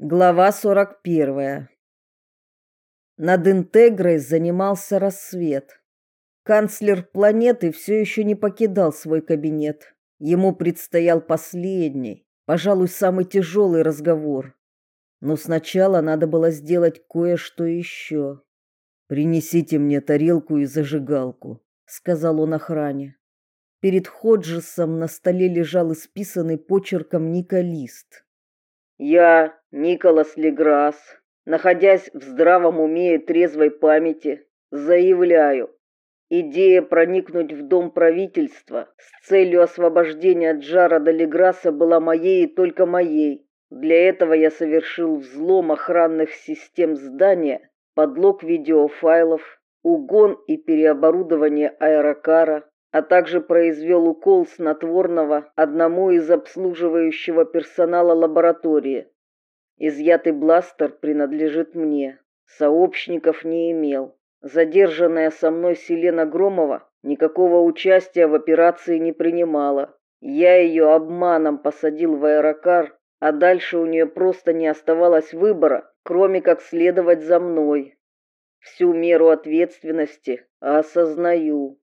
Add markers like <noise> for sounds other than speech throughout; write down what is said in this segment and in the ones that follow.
Глава 41. Над Интегрой занимался рассвет. Канцлер планеты все еще не покидал свой кабинет. Ему предстоял последний, пожалуй, самый тяжелый разговор. Но сначала надо было сделать кое-что еще. «Принесите мне тарелку и зажигалку», — сказал он охране. Перед Ходжесом на столе лежал исписанный почерком Ника лист. Я, Николас Леграсс, находясь в здравом уме и трезвой памяти, заявляю, идея проникнуть в дом правительства с целью освобождения Джарода Леграсса была моей и только моей. Для этого я совершил взлом охранных систем здания, подлог видеофайлов, угон и переоборудование аэрокара, а также произвел укол снотворного одному из обслуживающего персонала лаборатории. Изъятый бластер принадлежит мне. Сообщников не имел. Задержанная со мной Селена Громова никакого участия в операции не принимала. Я ее обманом посадил в аэрокар, а дальше у нее просто не оставалось выбора, кроме как следовать за мной. Всю меру ответственности осознаю.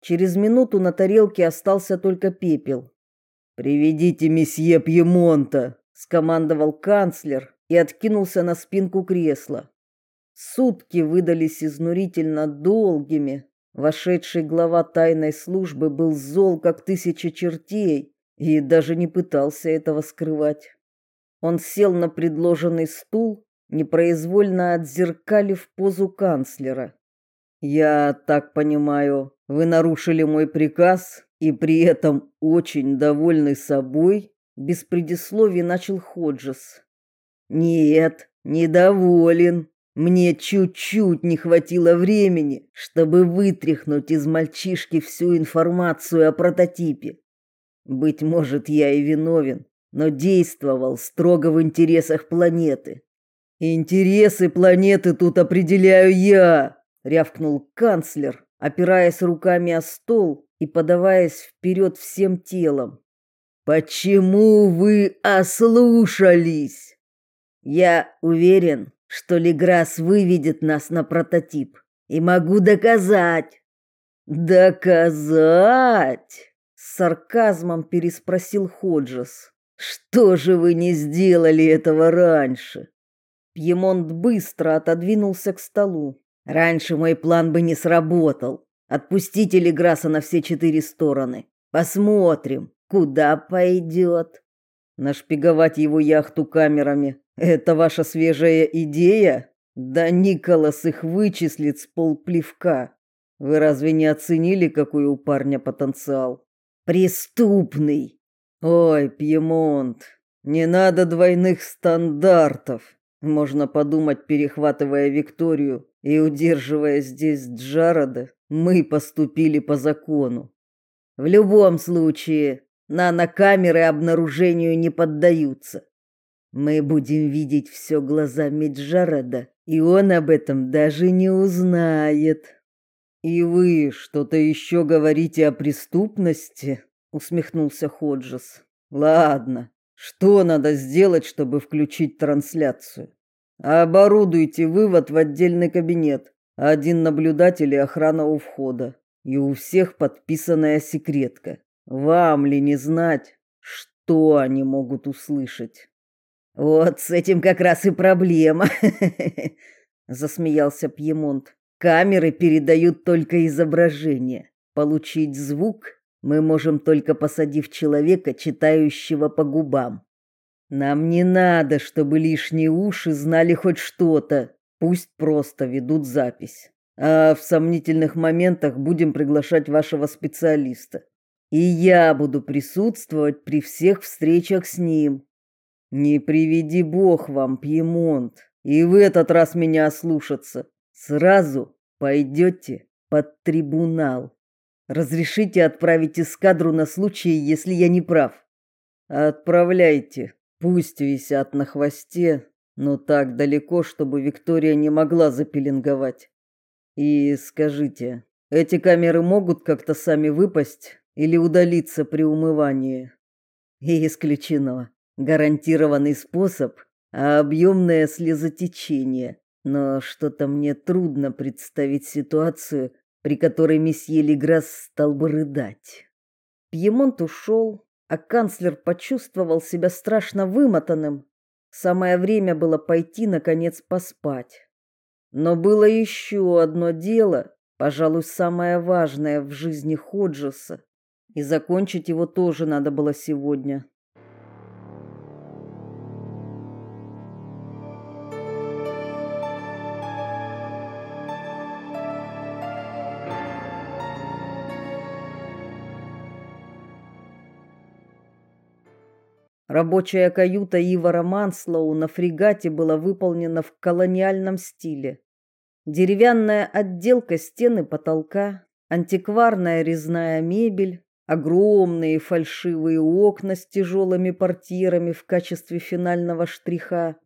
Через минуту на тарелке остался только пепел. «Приведите месье Пьемонта», — скомандовал канцлер и откинулся на спинку кресла. Сутки выдались изнурительно долгими. Вошедший глава тайной службы был зол, как тысяча чертей, и даже не пытался этого скрывать. Он сел на предложенный стул, непроизвольно отзеркалив позу канцлера. «Я так понимаю, вы нарушили мой приказ и при этом очень довольны собой, без предисловий начал Ходжес. Нет, недоволен. Мне чуть-чуть не хватило времени, чтобы вытряхнуть из мальчишки всю информацию о прототипе. Быть может, я и виновен, но действовал строго в интересах планеты. Интересы планеты тут определяю я, рявкнул канцлер, опираясь руками о стол и подаваясь вперед всем телом. Почему вы ослушались? Я уверен, что Леграс выведет нас на прототип, и могу доказать. Доказать? С сарказмом переспросил Ходжес. Что же вы не сделали этого раньше? Пьемонт быстро отодвинулся к столу. Раньше мой план бы не сработал. Отпустите Леграса на все четыре стороны. Посмотрим, куда пойдет. Нашпиговать его яхту камерами – это ваша свежая идея? Да Николас их вычислит с полплевка. Вы разве не оценили, какой у парня потенциал? Преступный. Ой, Пьемонт, не надо двойных стандартов. Можно подумать, перехватывая Викторию и удерживая здесь Джарода, мы поступили по закону. В любом случае, нанокамеры обнаружению не поддаются. Мы будем видеть все глазами Джарода, и он об этом даже не узнает. И вы что-то еще говорите о преступности? усмехнулся Ходжес. Ладно, что надо сделать, чтобы включить трансляцию? Оборудуйте вывод в отдельный кабинет. Один наблюдатель и охрана у входа. И у всех подписанная секретка. Вам ли не знать, что они могут услышать? Вот с этим как раз и проблема, <laughs> засмеялся Пьемонт. Камеры передают только изображение. Получить звук мы можем только посадив человека, читающего по губам. Нам не надо, чтобы лишние уши знали хоть что-то. Пусть просто ведут запись. А в сомнительных моментах будем приглашать вашего специалиста. И я буду присутствовать при всех встречах с ним. Не приведи бог вам, Пьемонт, и в этот раз меня ослушаться. Сразу пойдете под трибунал. Разрешите отправить эскадру на случай, если я не прав. Отправляйте. Пусть висят на хвосте, но так далеко, чтобы Виктория не могла запеленговать. И скажите, эти камеры могут как-то сами выпасть или удалиться при умывании? И исключено. Гарантированный способ а объемное слезотечение. Но что-то мне трудно представить ситуацию, при которой месье Леграс стал бы рыдать. Пьемонт ушел, а канцлер почувствовал себя страшно вымотанным. Самое время было пойти, наконец, поспать. Но было еще одно дело, пожалуй, самое важное в жизни Ходжеса, и закончить его тоже надо было сегодня. Рабочая каюта Ивара Манслоу на фрегате была выполнена в колониальном стиле. Деревянная отделка стены потолка, антикварная резная мебель, огромные фальшивые окна с тяжелыми портьерами в качестве финального штриха,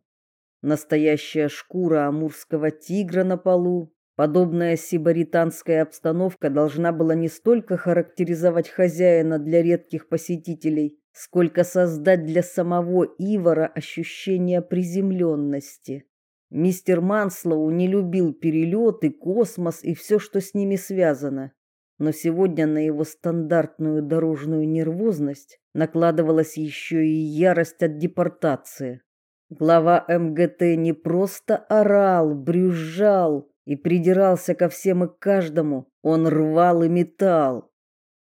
настоящая шкура амурского тигра на полу. Подобная сибаританская обстановка должна была не столько характеризовать хозяина для редких посетителей, сколько создать для самого Ивара ощущение приземленности. Мистер Манслоу не любил перелеты, космос и все, что с ними связано. Но сегодня на его стандартную дорожную нервозность накладывалась еще и ярость от депортации. Глава МГТ не просто орал, брюзжал и придирался ко всем и каждому, он рвал и метал.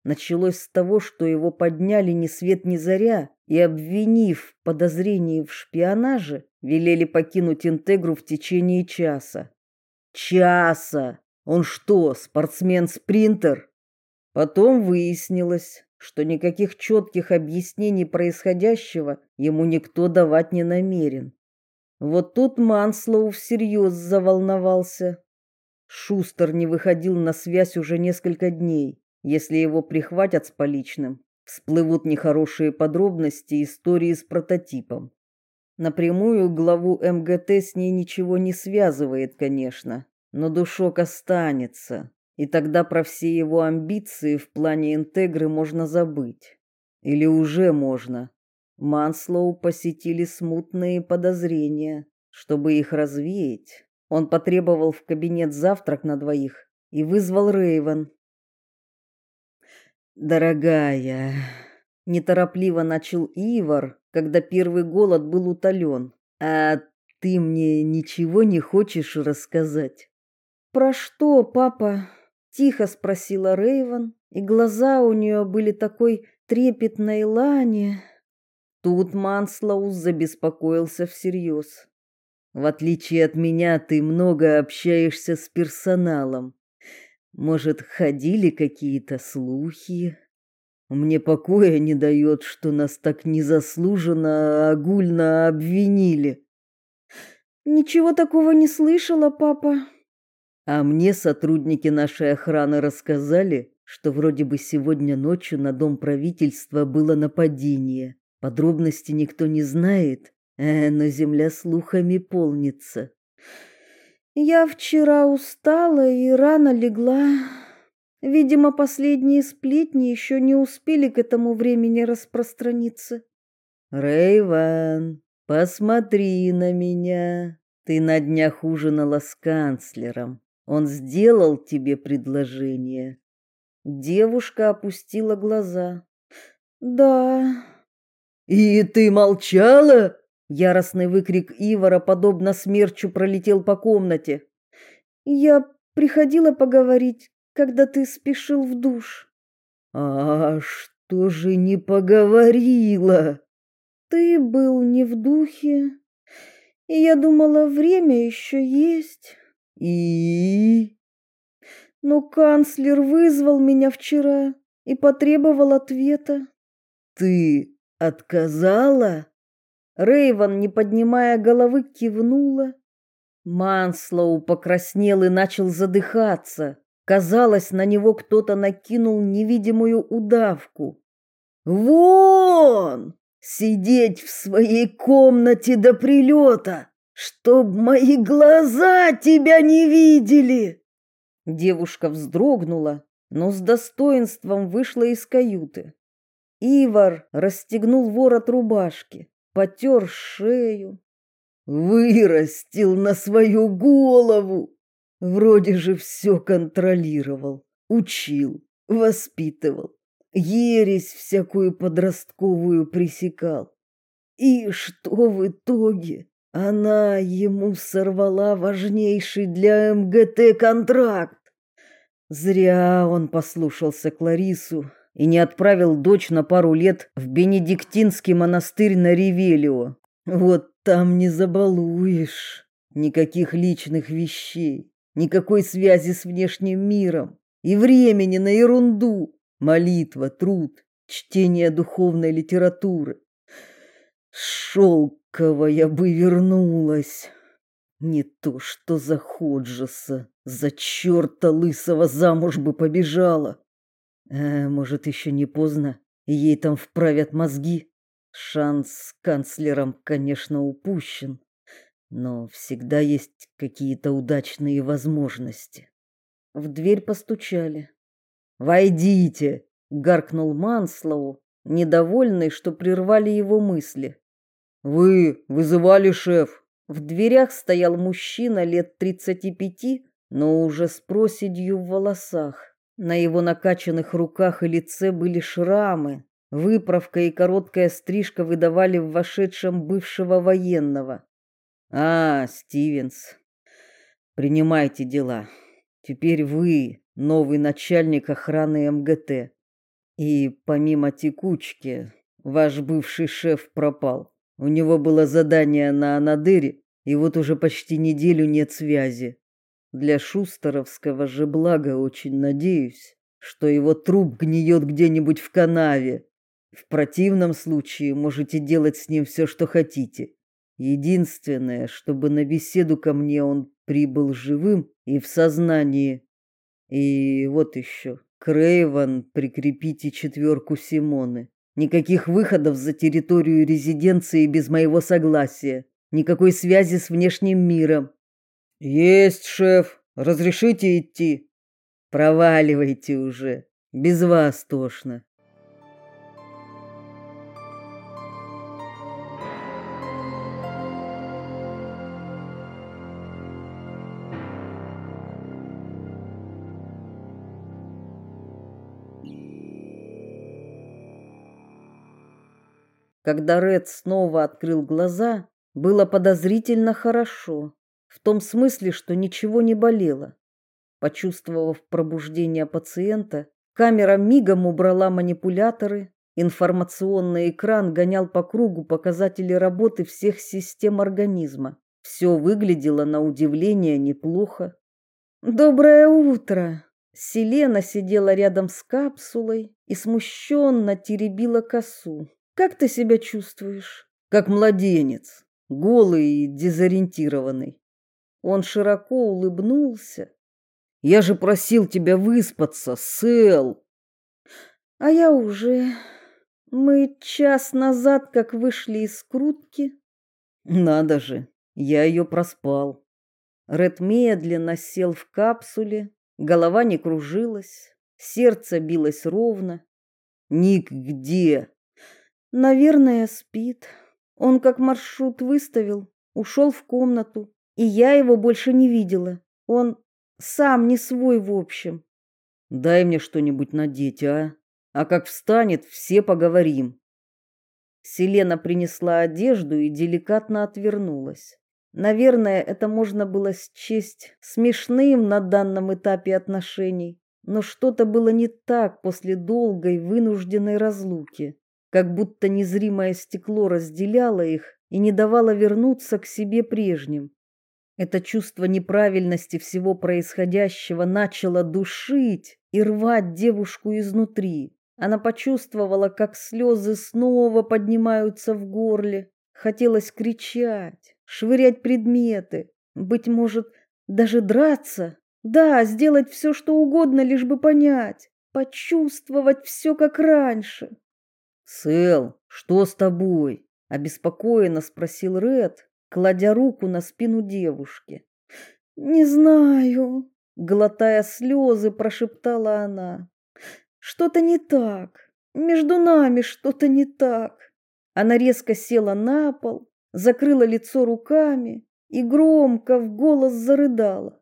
Началось с того, что его подняли ни свет ни заря и, обвинив в подозрении в шпионаже, велели покинуть Интегру в течение часа. Часа! Он что, спортсмен-спринтер? Потом выяснилось, что никаких четких объяснений происходящего ему никто давать не намерен. Вот тут Манслоу всерьез заволновался. Шустер не выходил на связь уже несколько дней. Если его прихватят с поличным, всплывут нехорошие подробности истории с прототипом. Напрямую главу МГТ с ней ничего не связывает, конечно, но душок останется, и тогда про все его амбиции в плане интегры можно забыть. Или уже можно. Манслоу посетили смутные подозрения. Чтобы их развеять, он потребовал в кабинет завтрак на двоих и вызвал Рейвен. Дорогая, неторопливо начал Ивар, когда первый голод был утолен. А ты мне ничего не хочешь рассказать? Про что, папа? тихо спросила Рейвен, и глаза у нее были такой трепетной лани. Тут Манслоу забеспокоился всерьез. В отличие от меня, ты много общаешься с персоналом. Может, ходили какие-то слухи? Мне покоя не дает, что нас так незаслуженно огульно обвинили. Ничего такого не слышала, папа. А мне сотрудники нашей охраны рассказали, что вроде бы сегодня ночью на дом правительства было нападение. Подробности никто не знает, э, но земля слухами полнится. Я вчера устала и рано легла. Видимо, последние сплетни еще не успели к этому времени распространиться. Рейван, посмотри на меня. Ты на днях ужинала с канцлером. Он сделал тебе предложение. Девушка опустила глаза. Да. И ты молчала? Яростный выкрик Ивара, подобно смерчу, пролетел по комнате. Я приходила поговорить, когда ты спешил в душ. А что же не поговорила? Ты был не в духе, и я думала, время еще есть. И но канцлер вызвал меня вчера и потребовал ответа. Ты отказала? Рейвен, не поднимая головы, кивнула. Манслоу покраснел и начал задыхаться. Казалось, на него кто-то накинул невидимую удавку. Вон! Сидеть в своей комнате до прилета, чтоб мои глаза тебя не видели. Девушка вздрогнула, но с достоинством вышла из каюты. Ивар расстегнул ворот рубашки потер шею. Вырастил на свою голову. Вроде же все контролировал, учил, воспитывал, ересь всякую подростковую пресекал. И что в итоге? Она ему сорвала важнейший для МГТ контракт. Зря он послушался Кларису и не отправил дочь на пару лет в Бенедиктинский монастырь на Ревелио. Вот там не забалуешь. Никаких личных вещей, никакой связи с внешним миром и времени на ерунду. Молитва, труд, чтение духовной литературы. Шелковая бы вернулась. Не то что за Ходжеса, за черта лысого замуж бы побежала. А может, еще не поздно, ей там вправят мозги. Шанс с канцлером, конечно, упущен, но всегда есть какие-то удачные возможности. В дверь постучали. «Войдите!» — гаркнул Манслоу, недовольный, что прервали его мысли. «Вы вызывали шеф?» В дверях стоял мужчина лет тридцати пяти, но уже с проседью в волосах. На его накачанных руках и лице были шрамы. Выправка и короткая стрижка выдавали в вошедшем бывшего военного. «А, Стивенс, принимайте дела. Теперь вы новый начальник охраны МГТ. И помимо текучки, ваш бывший шеф пропал. У него было задание на Анадыре, и вот уже почти неделю нет связи. Для шустеровского же блага очень надеюсь, что его труп гниет где-нибудь в канаве. В противном случае можете делать с ним все, что хотите. Единственное, чтобы на беседу ко мне он прибыл живым и в сознании. И вот еще. Крейван, прикрепите четверку Симоны. Никаких выходов за территорию резиденции без моего согласия. Никакой связи с внешним миром. Есть, шеф. Разрешите идти? Проваливайте уже. Без вас тошно. Когда Ред снова открыл глаза, было подозрительно хорошо, в том смысле, что ничего не болело. Почувствовав пробуждение пациента, камера мигом убрала манипуляторы, информационный экран гонял по кругу показатели работы всех систем организма. Все выглядело на удивление неплохо. Доброе утро. Селена сидела рядом с капсулой и смущенно теребила косу. Как ты себя чувствуешь? Как младенец, голый и дезориентированный. Он широко улыбнулся. Я же просил тебя выспаться, Сэл. А я уже мы час назад как вышли из крутки. Надо же, я ее проспал. Ред медленно сел в капсуле, голова не кружилась, сердце билось ровно. Ник где? Наверное, спит. Он как маршрут выставил, ушел в комнату, и я его больше не видела. Он сам не свой в общем. Дай мне что-нибудь надеть, а? А как встанет, все поговорим. Селена принесла одежду и деликатно отвернулась. Наверное, это можно было счесть смешным на данном этапе отношений, но что-то было не так после долгой вынужденной разлуки как будто незримое стекло разделяло их и не давало вернуться к себе прежним. Это чувство неправильности всего происходящего начало душить и рвать девушку изнутри. Она почувствовала, как слезы снова поднимаются в горле. Хотелось кричать, швырять предметы, быть может, даже драться. Да, сделать все, что угодно, лишь бы понять, почувствовать все как раньше. Сэл, что с тобой? обеспокоенно спросил Ред, кладя руку на спину девушки. Не знаю, глотая слезы, прошептала она. Что-то не так. Между нами что-то не так. Она резко села на пол, закрыла лицо руками и громко в голос зарыдала.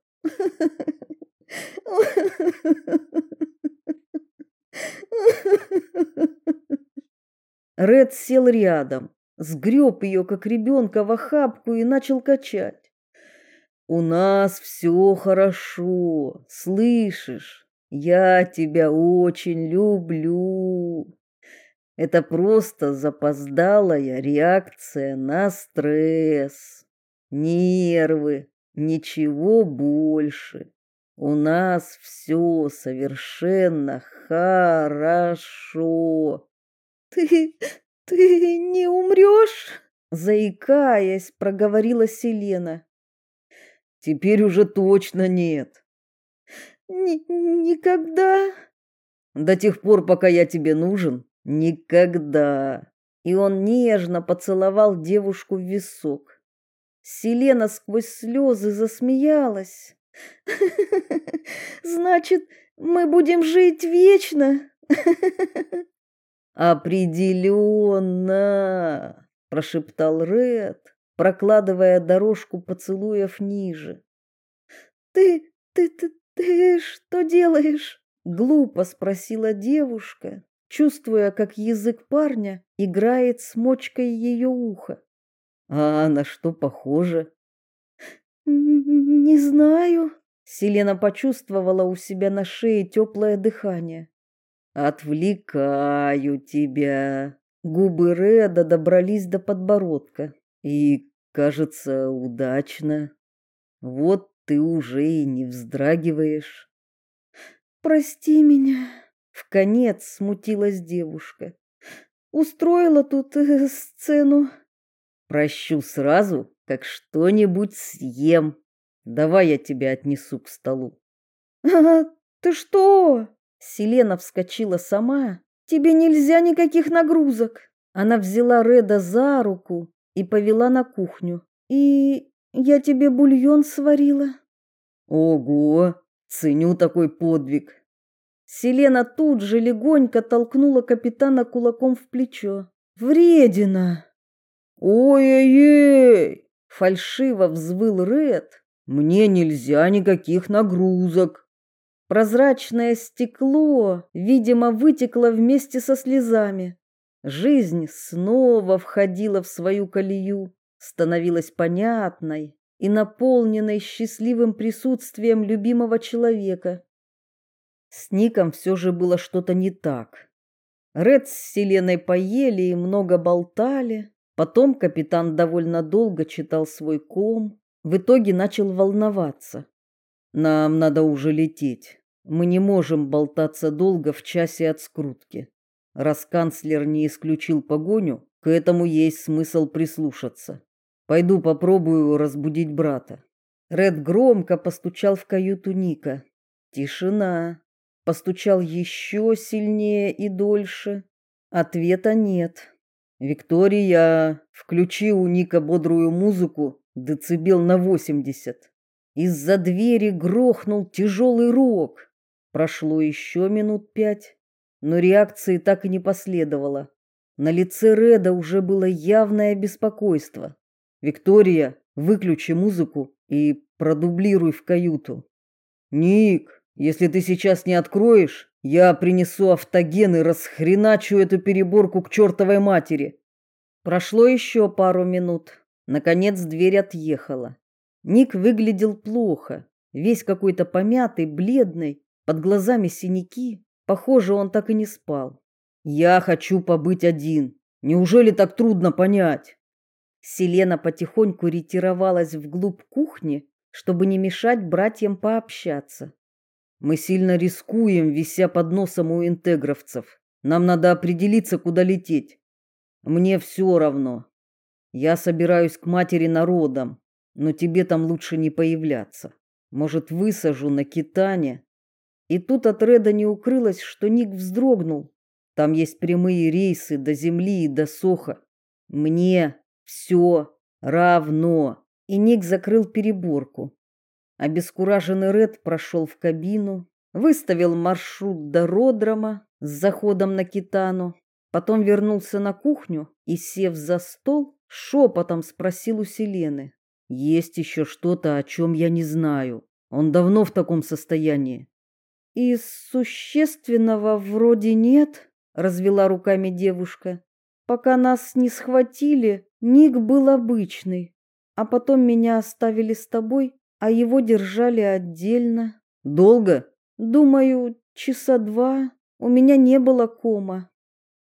Ред сел рядом, сгреб ее, как ребенка, в охапку и начал качать. «У нас все хорошо, слышишь? Я тебя очень люблю. Это просто запоздалая реакция на стресс. Нервы, ничего больше. У нас все совершенно хорошо. Ты ты не умрешь? заикаясь, проговорила Селена. Теперь уже точно нет. Ни никогда. До тех пор, пока я тебе нужен, никогда. И он нежно поцеловал девушку в висок. Селена сквозь слезы засмеялась. Значит, мы будем жить вечно. Определенно, прошептал Ред, прокладывая дорожку поцелуев ниже. Ты, ты, ты, ты что делаешь? глупо спросила девушка, чувствуя, как язык парня играет с мочкой ее уха. А на что похоже? Не знаю. Селена почувствовала у себя на шее теплое дыхание. Отвлекаю тебя. Губы Реда добрались до подбородка. И, кажется, удачно. Вот ты уже и не вздрагиваешь. Прости меня, в конец смутилась девушка. Устроила тут э, сцену. Прощу сразу, как что-нибудь съем. Давай я тебя отнесу к столу. А, ты что? Селена вскочила сама. Тебе нельзя никаких нагрузок. Она взяла Реда за руку и повела на кухню. И я тебе бульон сварила. Ого, ценю такой подвиг. Селена тут же легонько толкнула капитана кулаком в плечо. Вредина. Ой-ой-ой, фальшиво взвыл Ред. Мне нельзя никаких нагрузок. Прозрачное стекло, видимо, вытекло вместе со слезами. Жизнь снова входила в свою колею, становилась понятной и наполненной счастливым присутствием любимого человека. С Ником все же было что-то не так. Ред с Селеной поели и много болтали. Потом капитан довольно долго читал свой ком, в итоге начал волноваться. Нам надо уже лететь. Мы не можем болтаться долго в часе от скрутки. Раз канцлер не исключил погоню, к этому есть смысл прислушаться. Пойду попробую разбудить брата. Ред громко постучал в каюту Ника. Тишина. Постучал еще сильнее и дольше. Ответа нет. Виктория, включи у Ника бодрую музыку, децибел на восемьдесят. Из-за двери грохнул тяжелый рог. Прошло еще минут пять, но реакции так и не последовало. На лице Реда уже было явное беспокойство. Виктория, выключи музыку и продублируй в каюту. Ник, если ты сейчас не откроешь, я принесу автоген и расхреначу эту переборку к чертовой матери. Прошло еще пару минут. Наконец дверь отъехала. Ник выглядел плохо, весь какой-то помятый, бледный, под глазами синяки. Похоже, он так и не спал. Я хочу побыть один. Неужели так трудно понять? Селена потихоньку ретировалась вглубь кухни, чтобы не мешать братьям пообщаться. Мы сильно рискуем, вися под носом у интегровцев. Нам надо определиться, куда лететь. Мне все равно. Я собираюсь к матери народам но тебе там лучше не появляться. Может, высажу на Китане. И тут от Реда не укрылось, что Ник вздрогнул. Там есть прямые рейсы до Земли и до Соха. Мне все равно. И Ник закрыл переборку. Обескураженный Ред прошел в кабину, выставил маршрут до Родрома с заходом на Китану, потом вернулся на кухню и, сев за стол, шепотом спросил у Селены. Есть еще что-то, о чем я не знаю. Он давно в таком состоянии. И существенного вроде нет, развела руками девушка. Пока нас не схватили, Ник был обычный, а потом меня оставили с тобой, а его держали отдельно. Долго? Думаю, часа два. У меня не было кома.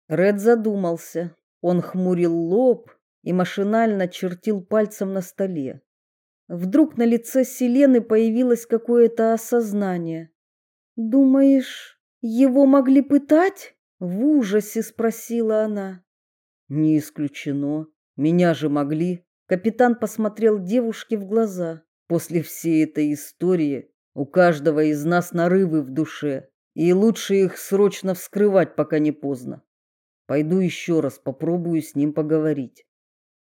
Ред задумался. Он хмурил лоб и машинально чертил пальцем на столе. Вдруг на лице Селены появилось какое-то осознание. «Думаешь, его могли пытать?» — в ужасе спросила она. «Не исключено. Меня же могли». Капитан посмотрел девушке в глаза. «После всей этой истории у каждого из нас нарывы в душе, и лучше их срочно вскрывать, пока не поздно. Пойду еще раз попробую с ним поговорить».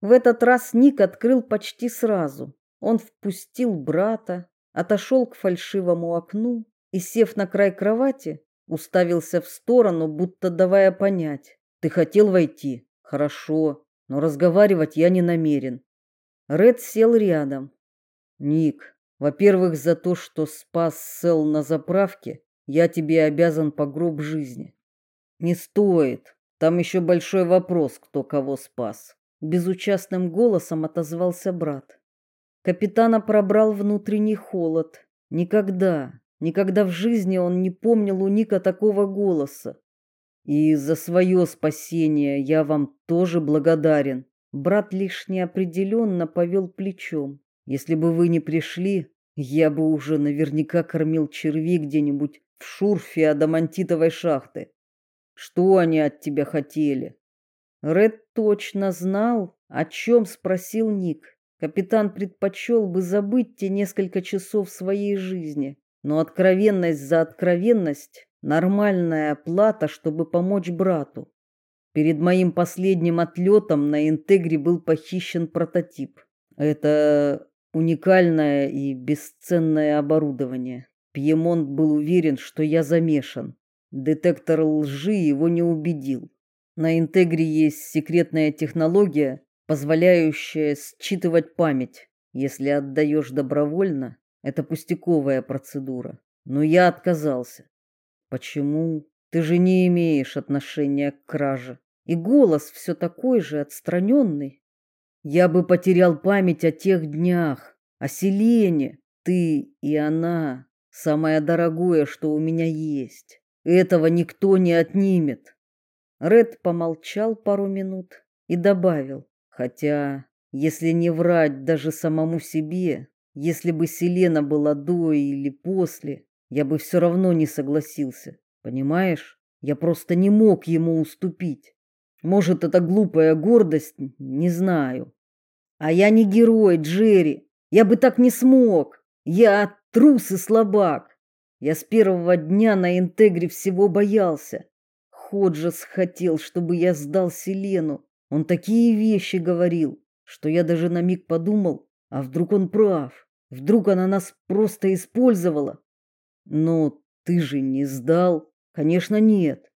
В этот раз Ник открыл почти сразу. Он впустил брата, отошел к фальшивому окну и, сев на край кровати, уставился в сторону, будто давая понять. «Ты хотел войти? Хорошо, но разговаривать я не намерен». Ред сел рядом. «Ник, во-первых, за то, что спас Сел на заправке, я тебе обязан по гроб жизни». «Не стоит. Там еще большой вопрос, кто кого спас». Безучастным голосом отозвался брат. Капитана пробрал внутренний холод. Никогда, никогда в жизни он не помнил у Ника такого голоса. И за свое спасение я вам тоже благодарен. Брат лишь неопределенно повел плечом. Если бы вы не пришли, я бы уже наверняка кормил червей где-нибудь в шурфе адамантитовой шахты. Что они от тебя хотели? Ред точно знал, о чем спросил Ник. Капитан предпочел бы забыть те несколько часов своей жизни, но откровенность за откровенность – нормальная плата, чтобы помочь брату. Перед моим последним отлетом на Интегре был похищен прототип. Это уникальное и бесценное оборудование. Пьемонт был уверен, что я замешан. Детектор лжи его не убедил. На Интегре есть секретная технология, позволяющая считывать память. Если отдаешь добровольно, это пустяковая процедура. Но я отказался. Почему? Ты же не имеешь отношения к краже. И голос все такой же отстраненный. Я бы потерял память о тех днях, о Селене. Ты и она – самое дорогое, что у меня есть. Этого никто не отнимет. Ред помолчал пару минут и добавил. Хотя, если не врать даже самому себе, если бы Селена была до или после, я бы все равно не согласился. Понимаешь? Я просто не мог ему уступить. Может, это глупая гордость, не знаю. А я не герой, Джерри. Я бы так не смог. Я трус и слабак. Я с первого дня на Интегре всего боялся. Ходжес хотел, чтобы я сдал Селену, он такие вещи говорил, что я даже на миг подумал, а вдруг он прав? Вдруг она нас просто использовала? Но ты же не сдал? Конечно, нет.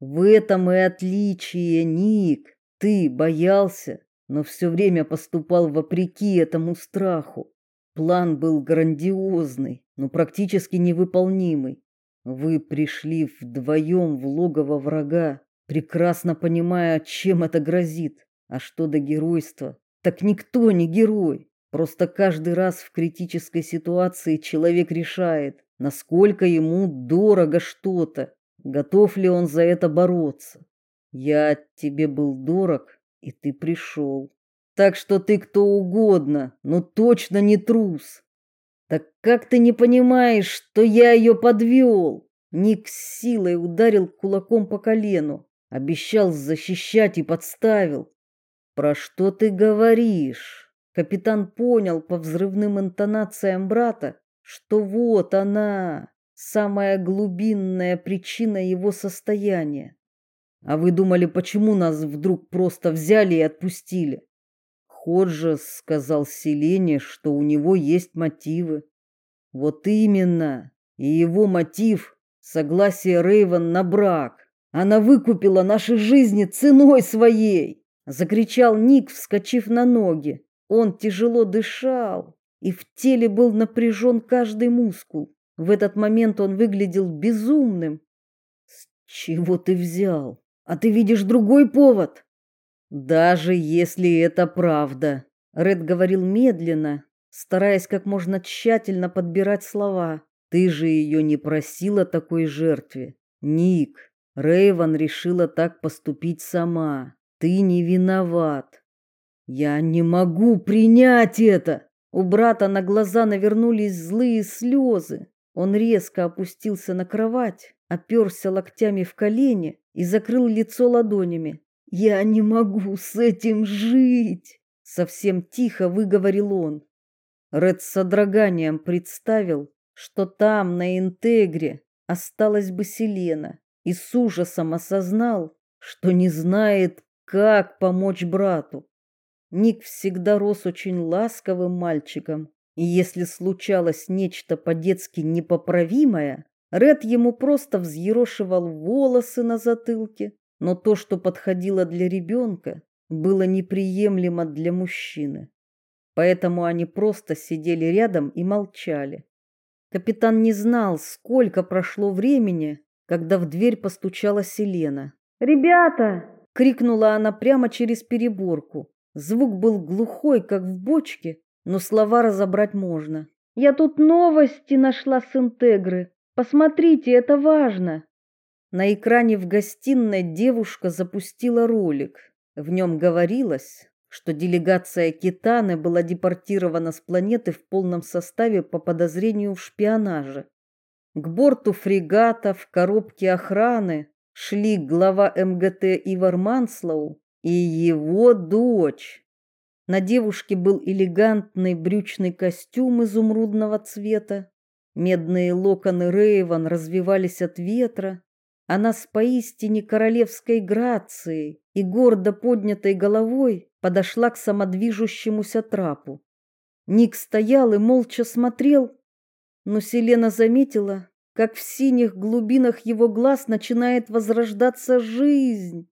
В этом и отличие, Ник. Ты боялся, но все время поступал вопреки этому страху. План был грандиозный, но практически невыполнимый. Вы пришли вдвоем в логово врага, прекрасно понимая, чем это грозит. А что до геройства? Так никто не герой. Просто каждый раз в критической ситуации человек решает, насколько ему дорого что-то, готов ли он за это бороться. Я тебе был дорог, и ты пришел. Так что ты кто угодно, но точно не трус. Так как ты не понимаешь, что я ее подвел? Ник с силой ударил кулаком по колену. Обещал защищать и подставил. Про что ты говоришь? Капитан понял по взрывным интонациям брата, что вот она, самая глубинная причина его состояния. А вы думали, почему нас вдруг просто взяли и отпустили? Ходжес сказал Селене, что у него есть мотивы. Вот именно. И его мотив согласие Рейвен на брак. Она выкупила наши жизни ценой своей. закричал Ник, вскочив на ноги. Он тяжело дышал, и в теле был напряжен каждый мускул. В этот момент он выглядел безумным. С чего ты взял? А ты видишь другой повод? Даже если это правда, Ред говорил медленно, стараясь как можно тщательно подбирать слова. Ты же ее не просила такой жертве. Ник, Рейвен решила так поступить сама. Ты не виноват. Я не могу принять это. У брата на глаза навернулись злые слезы. Он резко опустился на кровать, оперся локтями в колени и закрыл лицо ладонями. Я не могу с этим жить, совсем тихо выговорил он. Ред с содроганием представил, что там на Интегре осталась бы Селена, и с ужасом осознал, что не знает, как помочь брату. Ник всегда рос очень ласковым мальчиком, и если случалось нечто по-детски непоправимое, Ред ему просто взъерошивал волосы на затылке, но то, что подходило для ребенка, было неприемлемо для мужчины. Поэтому они просто сидели рядом и молчали. Капитан не знал, сколько прошло времени, когда в дверь постучала Селена. «Ребята!» — крикнула она прямо через переборку. Звук был глухой, как в бочке, но слова разобрать можно. «Я тут новости нашла с Интегры. Посмотрите, это важно!» На экране в гостиной девушка запустила ролик. В нем говорилось, что делегация Китаны была депортирована с планеты в полном составе по подозрению в шпионаже. К борту фрегата в коробке охраны шли глава МГТ Ивар Манслоу и его дочь. На девушке был элегантный брючный костюм изумрудного цвета. Медные локоны Рейвен развивались от ветра. Она с поистине королевской грацией и гордо поднятой головой подошла к самодвижущемуся трапу. Ник стоял и молча смотрел, но Селена заметила, как в синих глубинах его глаз начинает возрождаться жизнь.